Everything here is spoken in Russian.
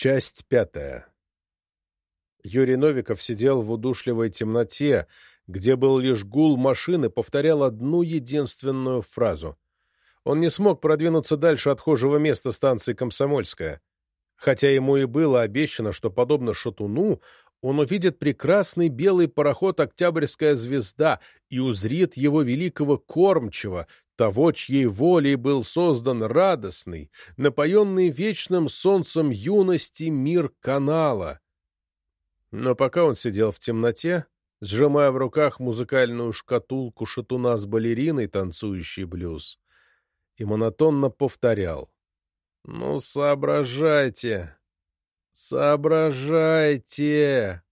Часть пятая. Юрий Новиков сидел в удушливой темноте, где был лишь гул машины, повторял одну единственную фразу. Он не смог продвинуться дальше отхожего места станции «Комсомольская». Хотя ему и было обещано, что, подобно Шатуну, он увидит прекрасный белый пароход «Октябрьская звезда» и узрит его великого кормчего, того, чьей волей был создан радостный, напоенный вечным солнцем юности мир канала. Но пока он сидел в темноте, сжимая в руках музыкальную шкатулку шатуна с балериной, танцующий блюз, и монотонно повторял. «Ну, соображайте! Соображайте!»